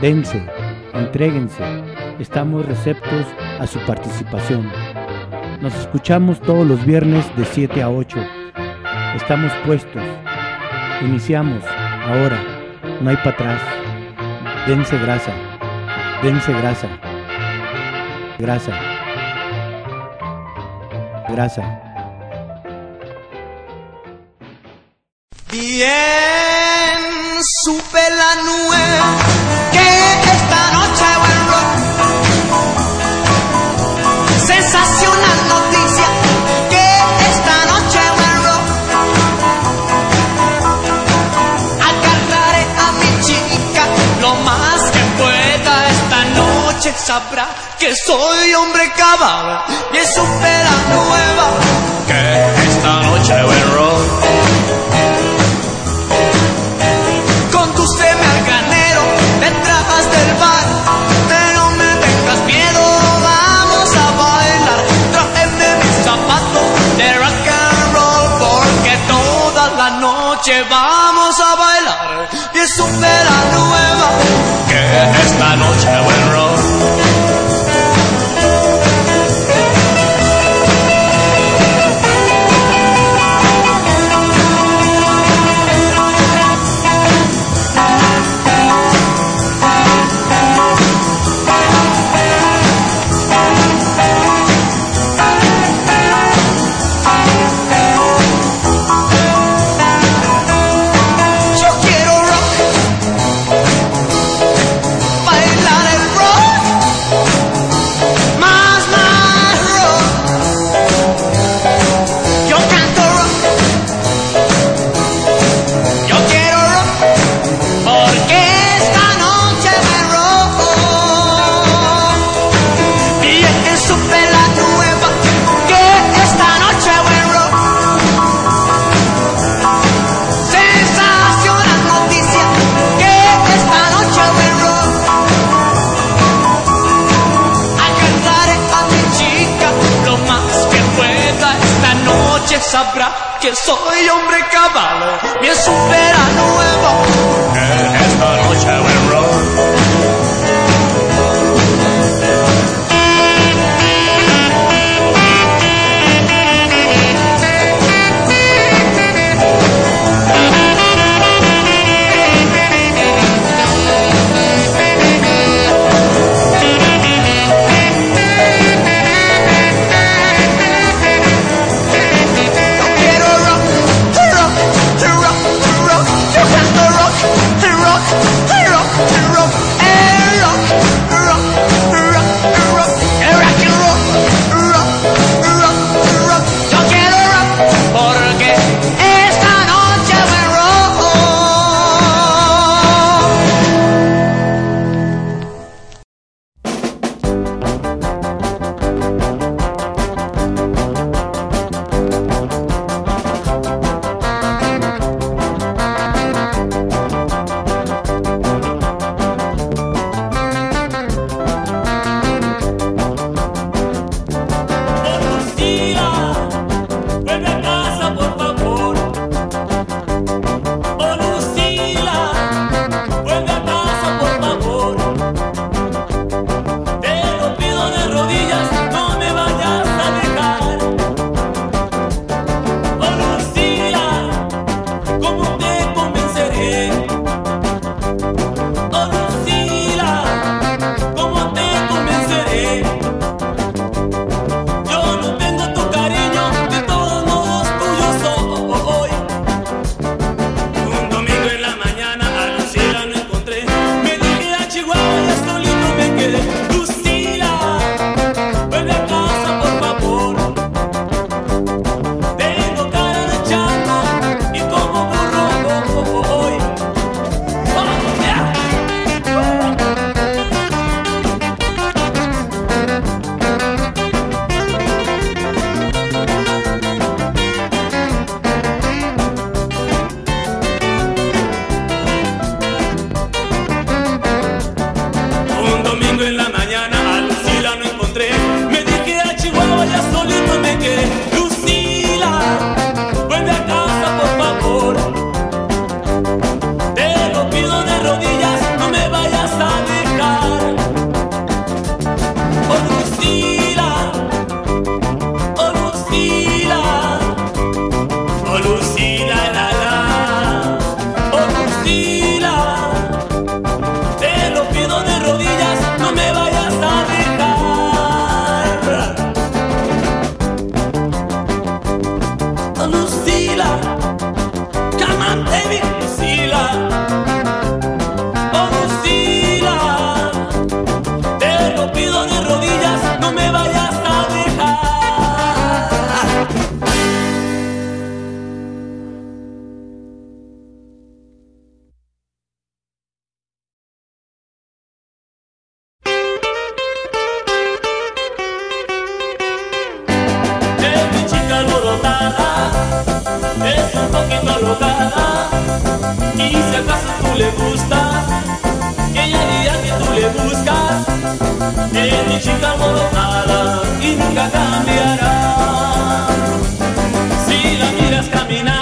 dense, entréguense, estamos receptos a su participación. Nos escuchamos todos los viernes de 7 a 8. Estamos puestos. Iniciamos. Ahora. No hay para atrás. Dense grasa. Dense grasa. Grasa. Grasa. Bien, supe la nueva Sabrá que soy hombre cabal y supe la nueva que esta noche buen rock. Condúceme al granero detrás del bar. Pero me tengas miedo, vamos a bailar. Tráeme mis zapatos de rock and roll. Porque toda la noche vamos a bailar. Y es la nada. Y si acaso tú le gustas Ella dirá que tú le buscas. Es mi chica alborozada Y nunca cambiará. Si la miras caminar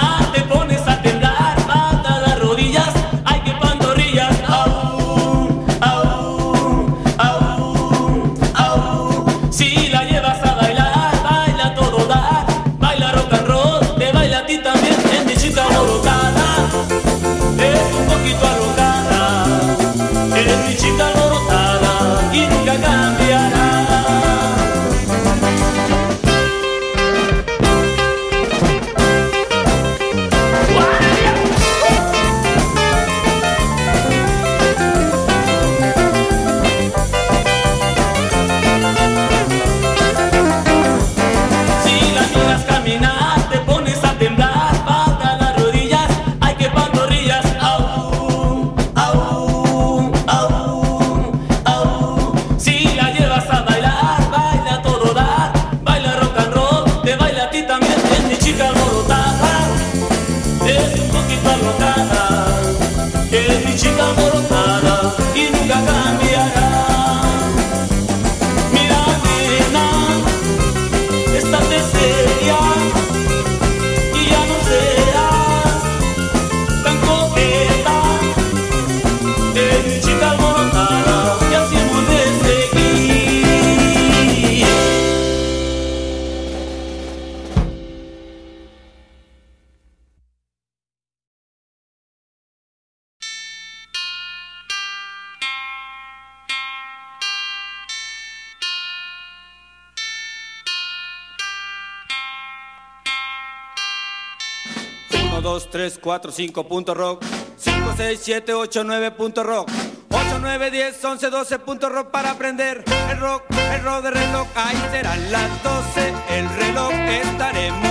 2, 3, 4, 5 punto rock. 5, 6, 7, 8, 9 punto rock. 8, 9, 10, 11, 12 punto rock para aprender el rock, el rock de reloj. Ahí serán las 12, el reloj estaremos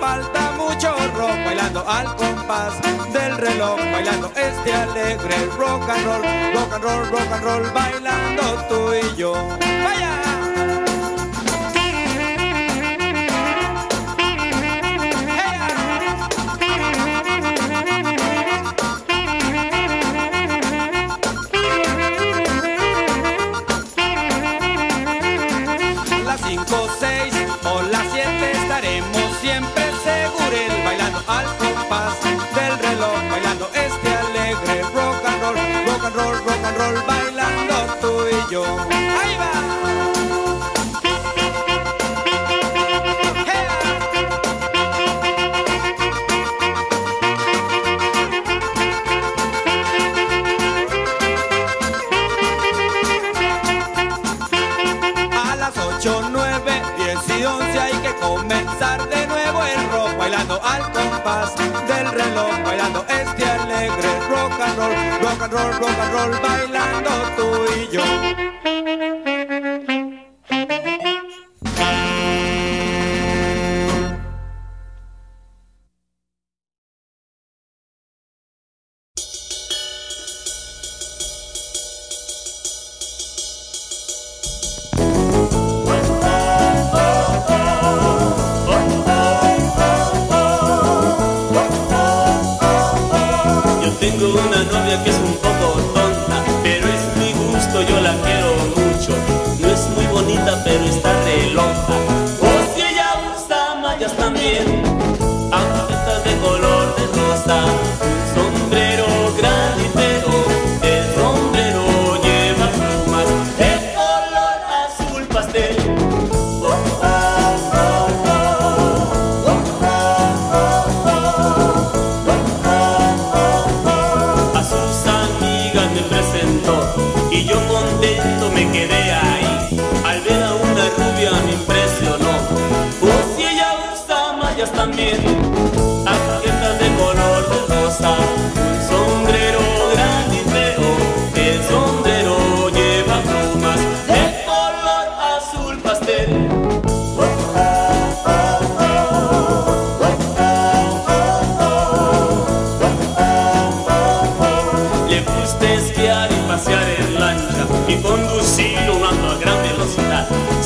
falta mucho rock bailando al compás del reloj bailando este alegre rock and roll rock and roll rock and roll bailando tú y yo. Vaya al compás del reloj, bailando este alegre rock and roll, rock and roll, rock and roll, bailando tú y yo.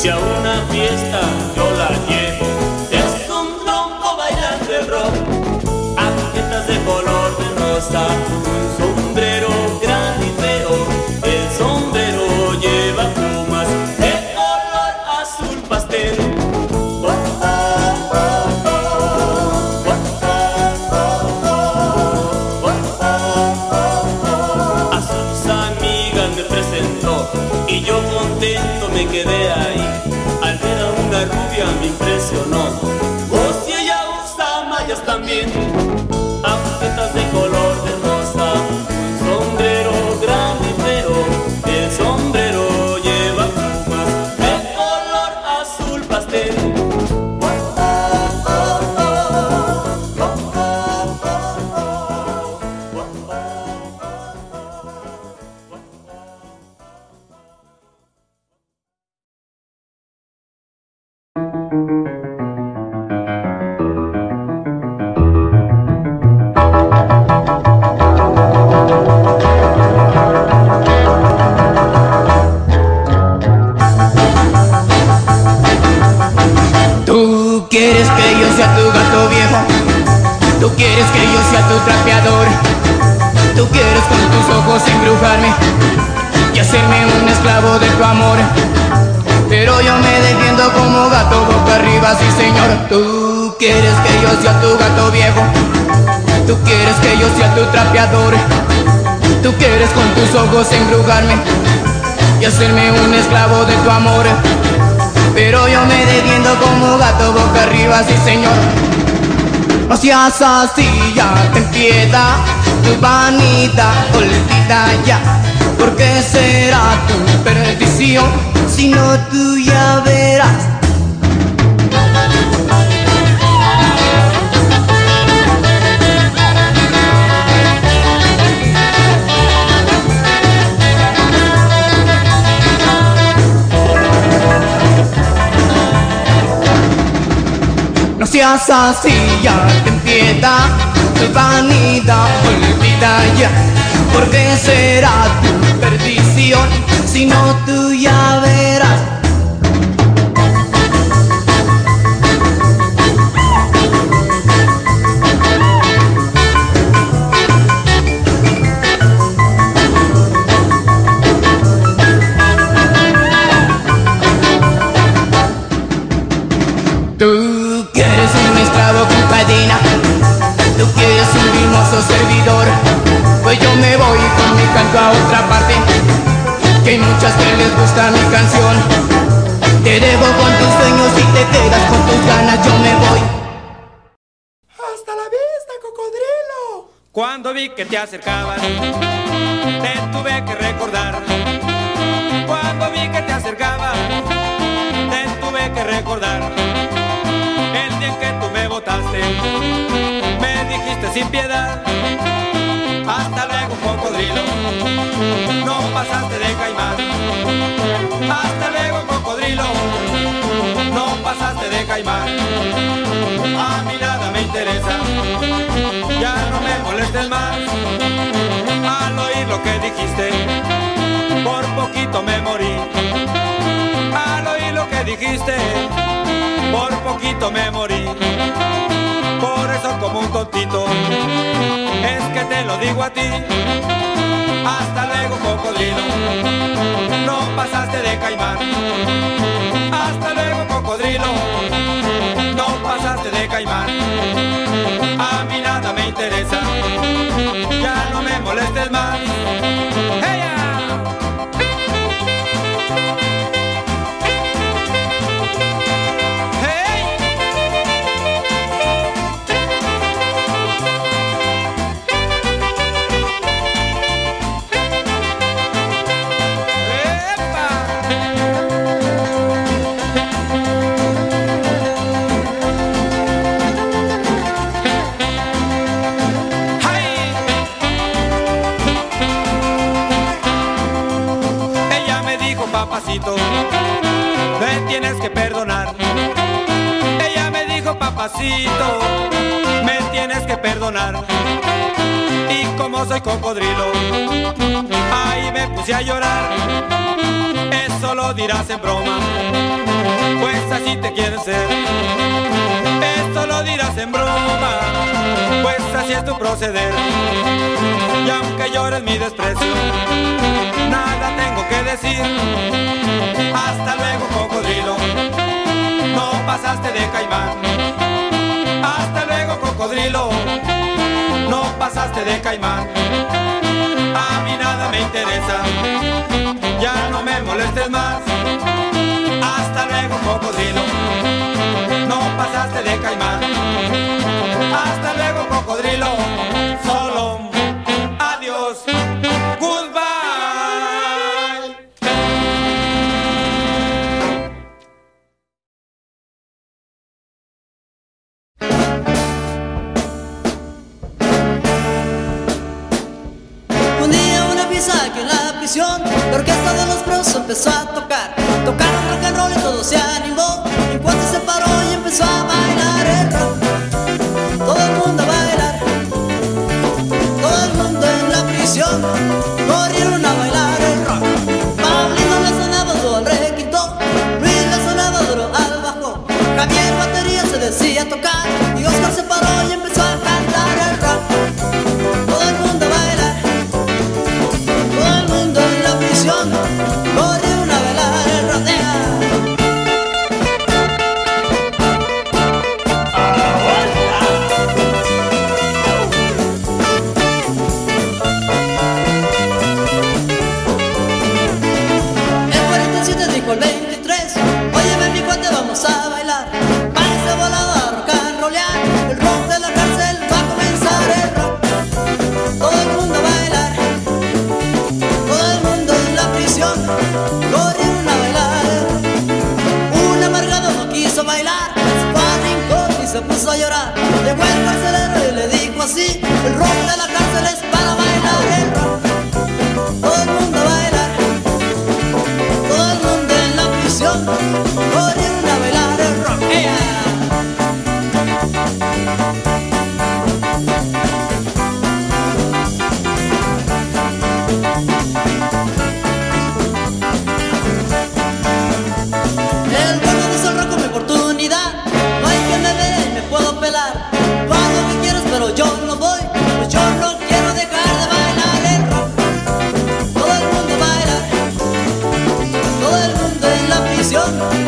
A una fiesta que yo sea tu gato viejo. Tú quieres que yo sea tu trapeador. Tú quieres con tus ojos embrujarme y hacerme un esclavo de tu amor. Pero yo me defiendo como gato boca arriba, sí señor. Tú quieres que yo sea tu gato viejo. Tú quieres que yo sea tu trapeador. Tú quieres con tus ojos embrujarme y hacerme un esclavo de tu amor. Pero yo me defiendo como gato boca arriba, sí señor. No seas así, ya ten piedad Tu vanidad olvida ya. Porque será tu perdición Si no tú ya verás seas así, ya ten piedad Tu vanidad olvida ya. Porque será tu perdición Si no tú ya verás Pues yo me voy con mi canto a otra parte Que hay muchas que les gusta mi canción Te dejo con tus sueños y te quedas con tus ganas Yo me voy ¡Hasta la vista, cocodrilo! Cuando vi que te acercabas, te tuve que recordar. Cuando vi que te acercabas, te tuve que recordar. El día en que tú me botaste, me dijiste sin piedad. Hasta luego, cocodrilo, no pasaste de caimán. Hasta luego, cocodrilo, no pasaste de caimán. A mí nada me interesa ya no me molestes más al oír lo que dijiste. Por poquito me morí al oír lo que dijiste. Por poquito me morí. Por eso como un tontito es que te lo digo a ti. Hasta luego cocodrilo, no pasaste de caimán. Hasta luego cocodrilo, no pasaste de caimán. A mí nada me interesa, ya no me molestes más. ¡Hey! Me tienes que perdonar. Y como soy cocodrilo, ahí me puse a llorar. Eso lo dirás en broma, pues así te quieren ser. Esto lo dirás en broma, pues así es tu proceder. Y aunque llores mi desprecio, nada tengo que decir. Hasta luego, cocodrilo, no pasaste de caimán. Hasta luego, cocodrilo, no pasaste de caimán. A mí nada me interesa, ya no me molestes más. Hasta luego, cocodrilo, no pasaste de caimán. Hasta luego, cocodrilo, solo la orquesta de los bros empezó a tocar. Tocaron rock and roll y todo se animó. En cuanto se paró y empezó a bailar el rock. Todo el mundo a bailar. Todo el mundo en la prisión. En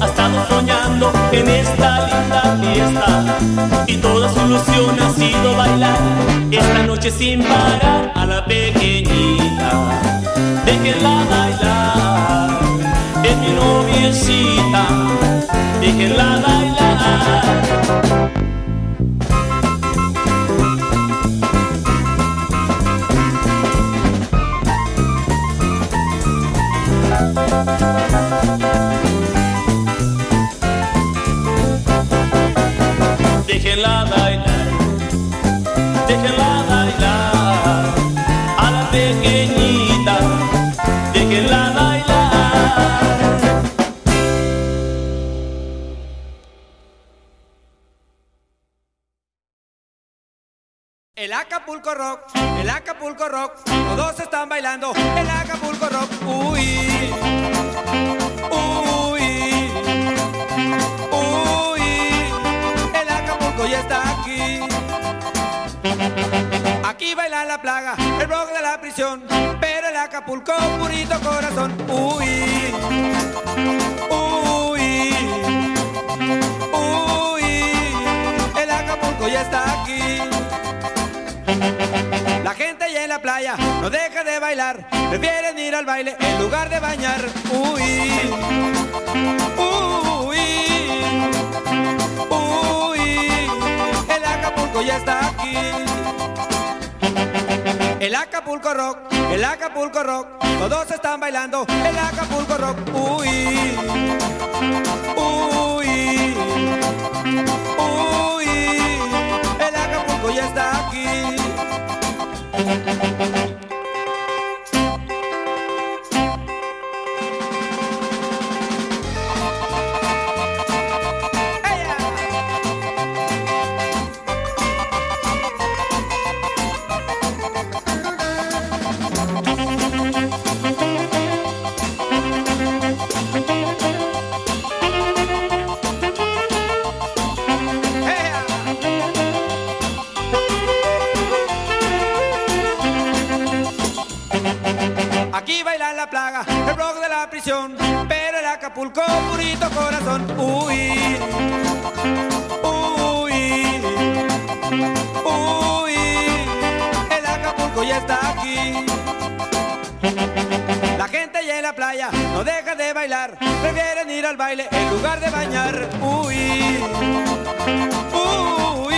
ha estado soñando en esta linda fiesta y toda su ilusión ha sido bailar esta noche sin parar a la pequeñita. Déjenla bailar, es mi noviecita, déjenla bailar. Déjenla bailar, déjenla bailar, a la pequeñita, déjenla bailar. El Acapulco Rock, el Acapulco Rock, todos están bailando el Acapulco Rock. Uy, Aquí baila la plaga, el rock de la prisión, pero el Acapulco purito corazón. Uy, uy, uy, el Acapulco ya está aquí. La gente ya en la playa no deja de bailar, prefieren ir al baile en lugar de bañar. Uy, uy, uy, el Acapulco ya está aquí. El Acapulco Rock, el Acapulco Rock, todos están bailando el Acapulco Rock. Uy, uy, uy, el Acapulco ya está aquí. Acapulco purito corazón. Uy, uy, uy, el Acapulco ya está aquí. La gente ya en la playa no deja de bailar, prefieren ir al baile en lugar de bañar. Uy, uy,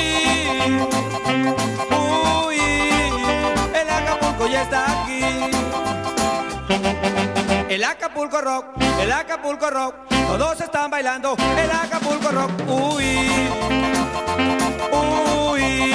uy, el Acapulco ya está aquí. El Acapulco Rock, el Acapulco Rock, todos están bailando el Acapulco Rock. Uy, uy,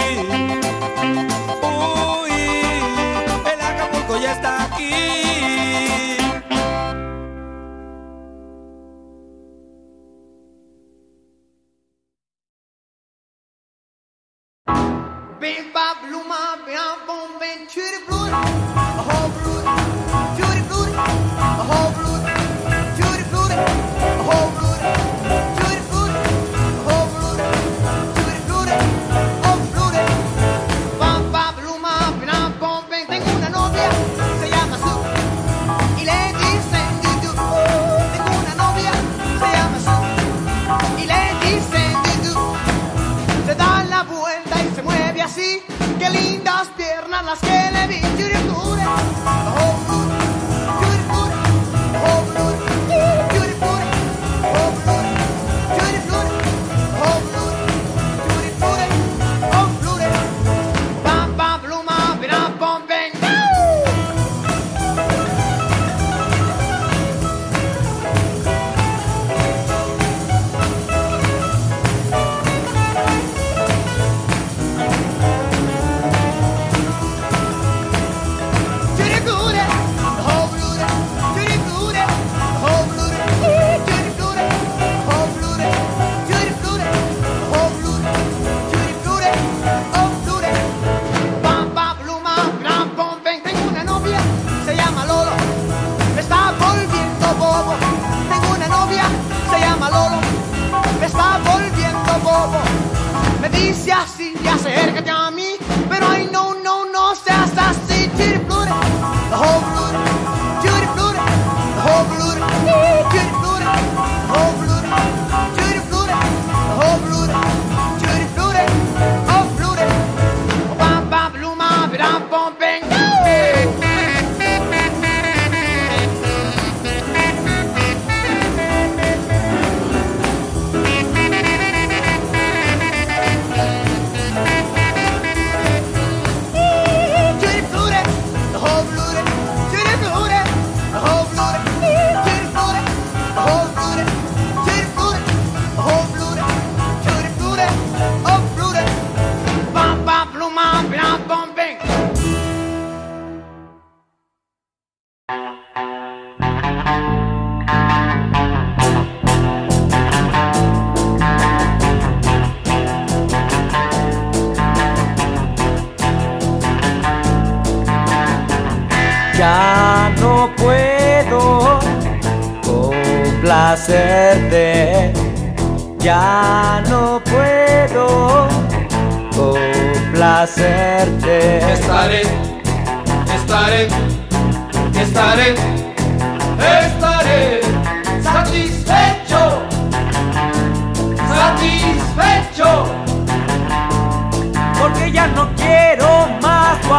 así, acércate a mí,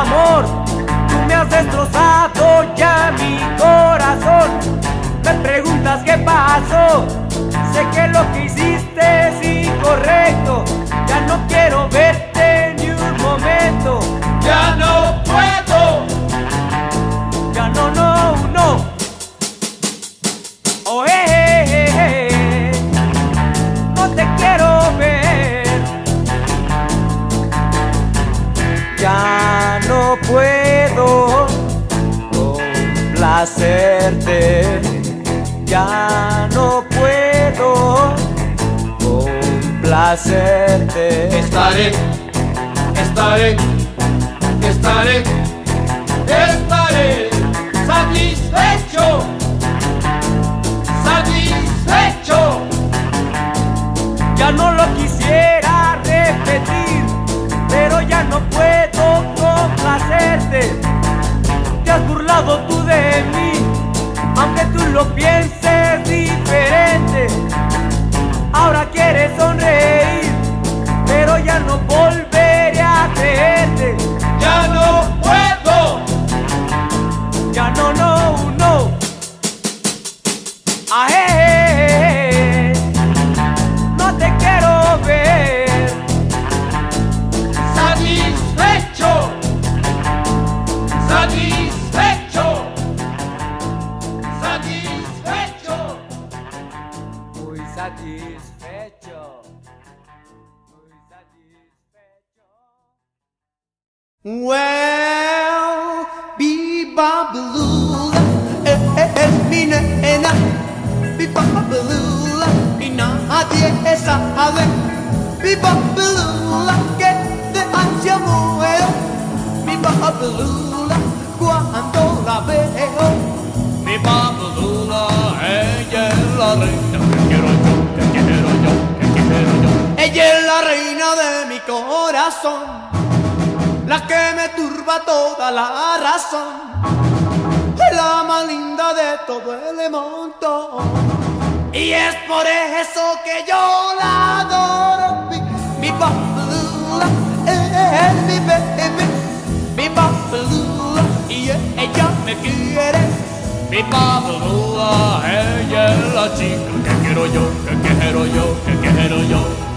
amor. Tú me has destrozado ya mi corazón. Me preguntas qué pasó. Sé que lo que hiciste es incorrecto. Ya no quiero verte complacerte. Ya no puedo complacerte. estaré, estaré, estaré, estaré satisfecho, satisfecho. Ya no lo quisiera repetir, pero ya no puedo complacerte. Has burlado tú de mí, aunque tú lo pienses diferente. Ahora quieres sonreír, pero ya no volveré satisfecho. Muy satisfecho. Well, Bibabalula, eh, eh, eh, mi nena, Bibabalula, y nadie sabe, Bibabalula, que de ansia muero, Bibabalula, cuando la veo. Mi Babalula, ella es la reina Ella es la reina de mi corazón, la que me turba toda la razón, es la más linda de todo el montón. Y es por eso que yo la adoro, mi, mi Babalula, es mi baby, mi Babalula, y ella me quiere. Mi Babalula, ella es la chica que quiero yo, que quiero yo, que quiero yo.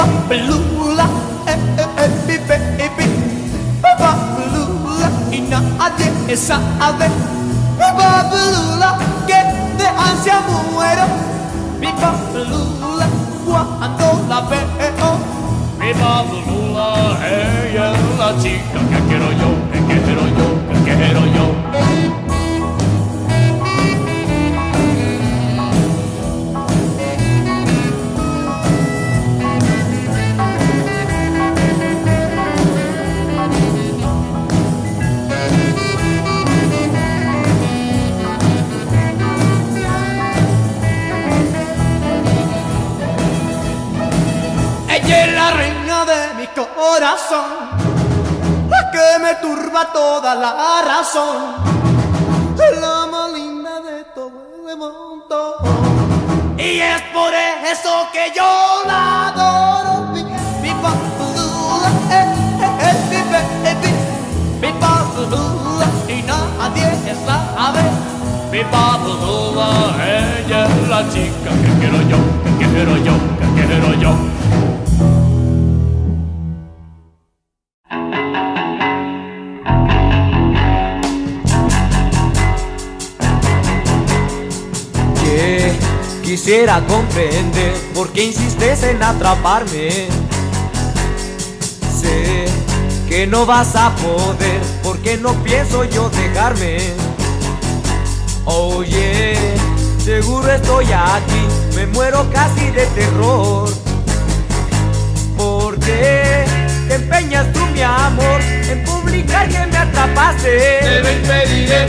Bipapelula, eh, eh, eh, mi baby. Bipapelula, y nadie sabe. Bipapelula, que de ansia muero. Bipapelula, cuando la veo. Mi Babalula, ella es la chica que quiero yo, que quiero yo, que quiero yo. La razón, es la más linda de todo el mundo. Y es por eso que yo la adoro, mi, mi eh, eh, eh, mi baby, mi y nadie sabe. Mi Babalula, ella es la chica que quiero yo, que quiero yo, que quiero yo. Quisiera comprender por qué insistes en atraparme. Sé que no vas a poder porque no pienso yo dejarme. Oye, seguro estoy aquí, me muero casi de terror. ¿Por qué te empeñas tú, mi amor, en publicar que me atrapaste? Te lo impediré,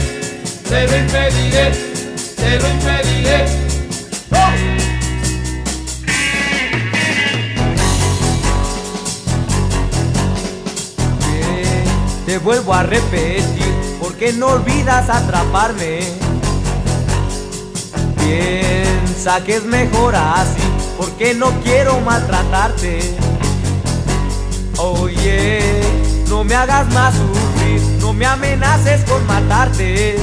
te lo impediré, te lo impediré. Te vuelvo a repetir, porque no olvidas atraparme. Piensa que es mejor así, porque no quiero maltratarte. Oye, no me hagas más sufrir, no me amenaces con matarte.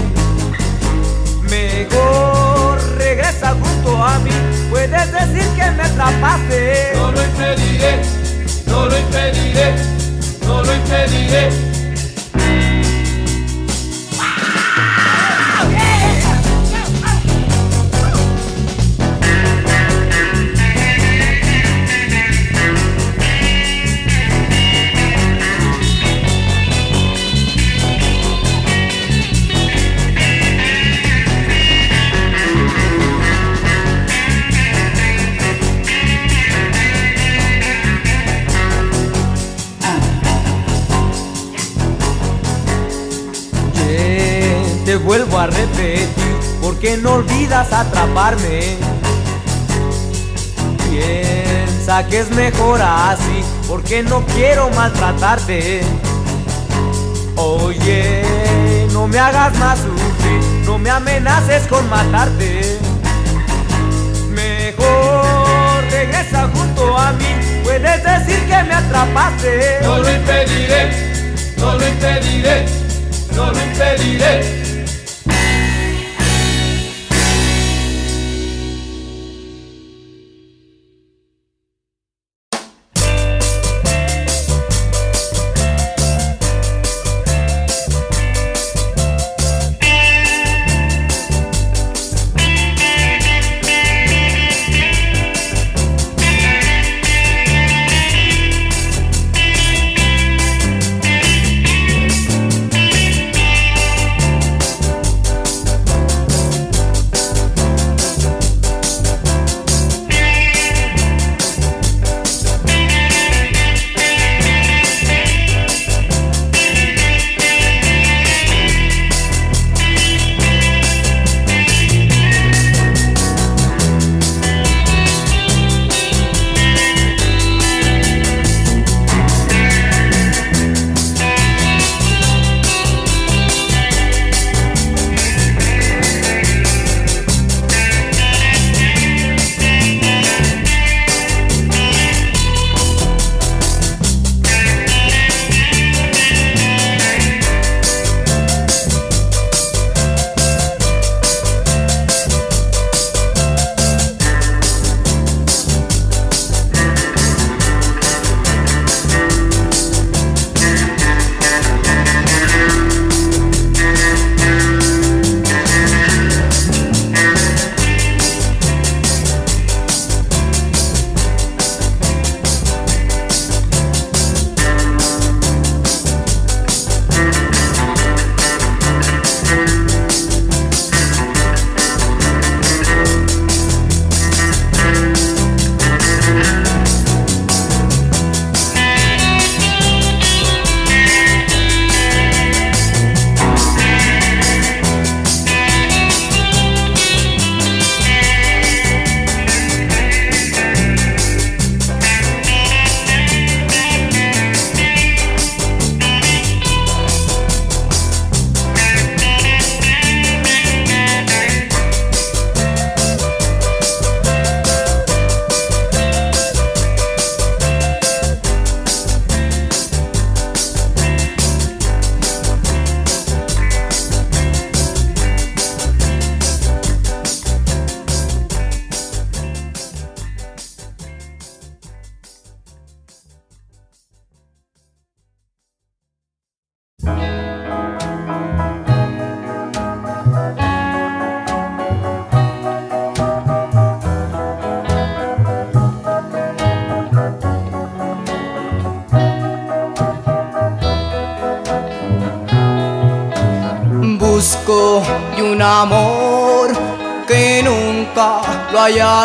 Mejor regresa junto a mí, puedes decir que me atrapaste. No lo impediré, no lo impediré, no lo impediré. Porque no olvidas atraparme. Piensa que es mejor así, porque no quiero maltratarte. Oye, no me hagas más sufrir, no me amenaces con matarte. Mejor regresa junto a mí, puedes decir que me atrapaste. No lo impediré, no lo impediré, no lo impediré.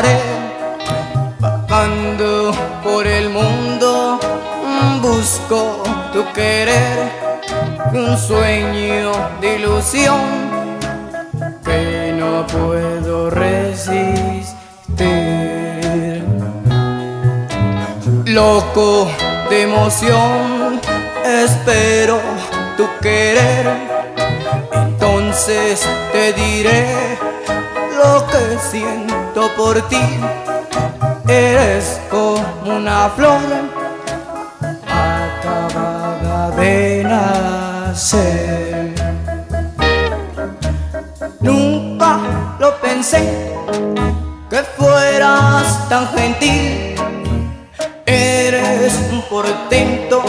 Hallaré. Vagando por el mundo, mm, busco tu querer, un sueño de ilusión que no puedo resistir. Loco de emoción, espero tu querer, entonces te diré lo que siento por ti. Eres como una flor acabada de nacer. Nunca lo pensé que fueras tan gentil. Eres un portento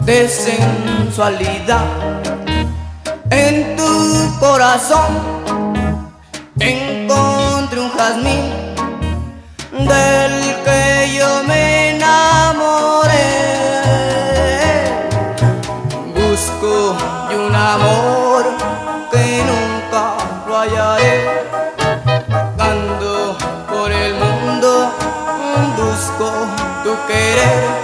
de sensualidad. En tu corazón encontré un jazmín del que yo me enamoré. Busco de un amor que nunca lo hallaré. Vagando por el mundo, busco tu querer,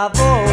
I won't.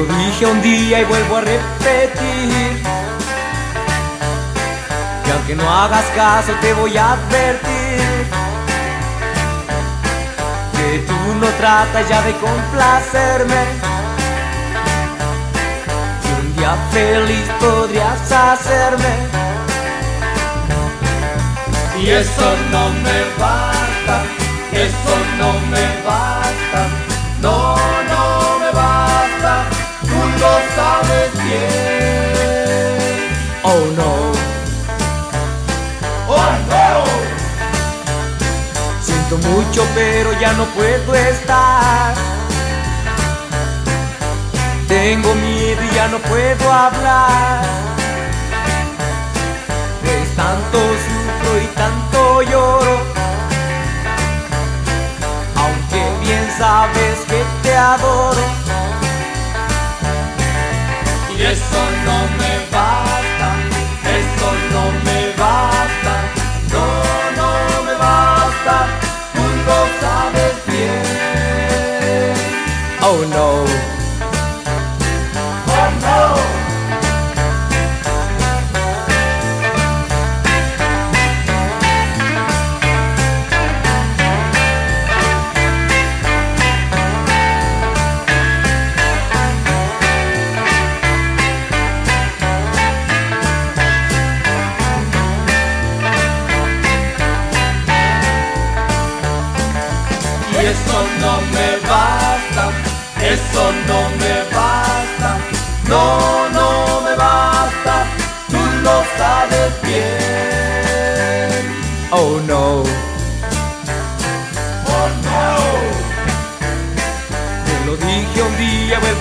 Lo dije un día y vuelvo a repetir. Que aunque no hagas caso te voy a advertir. Que tú no tratas ya de complacerme. Que un día feliz podrías hacerme. Y eso no me basta, eso no me basta, no, lo sabes bien. Oh no. ¡Oh no! Siento mucho pero ya no puedo estar. Tengo miedo y ya no puedo hablar. Pues tanto sufro y tanto lloro. Aunque bien sabes que te adoro. Y eso no me basta, eso no me basta, no, no me basta, tú lo sabes bien. Oh no.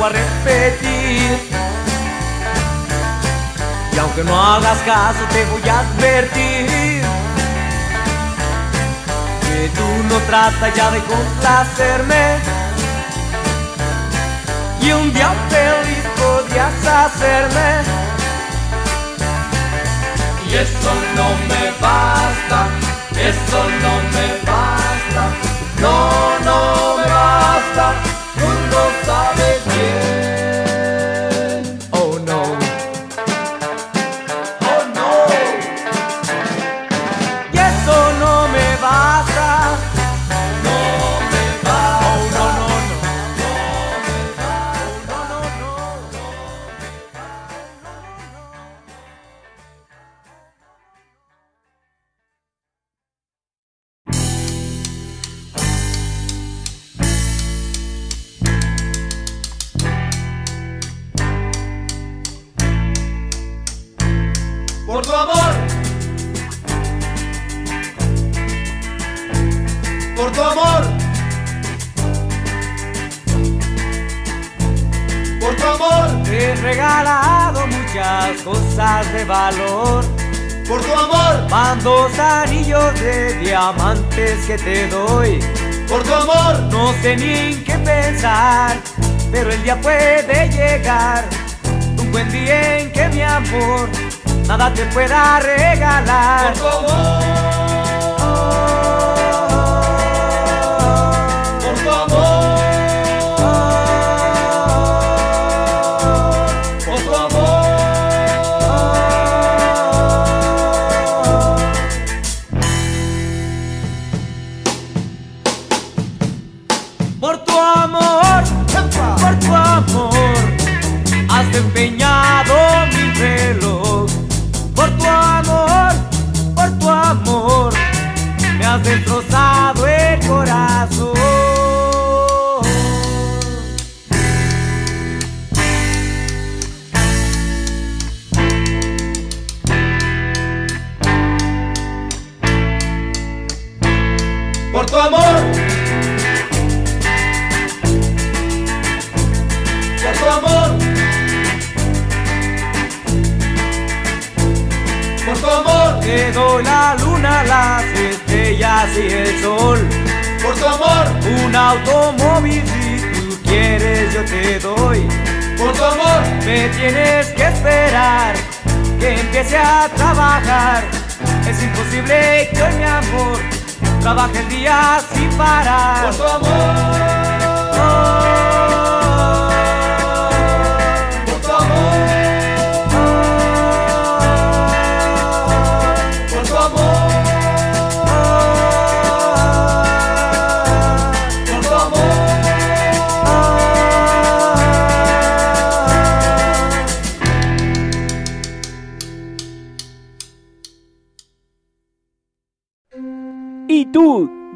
A repetir. Y aunque no hagas caso, te voy a advertir. Que tú no tratas ya de complacerme. Y un día feliz podrías hacerme. y eso no me basta, eso no me basta, no, no me basta, sabes por tu amor, por tu amor, Te he regalado muchas cosas de valor. por tu amor, Van dos anillos de diamantes que te doy. por tu amor, No sé ni en qué pensar, pero el día puede llegar. Un buen día en que mi amor nada te pueda regalar. por tu amor, luna, las estrellas y el sol. por tu amor, Un automóvil si tú quieres yo te doy. por tu amor, Me tienes que esperar que empiece a trabajar. Es imposible que hoy mi amor trabaje el día sin parar. por tu amor,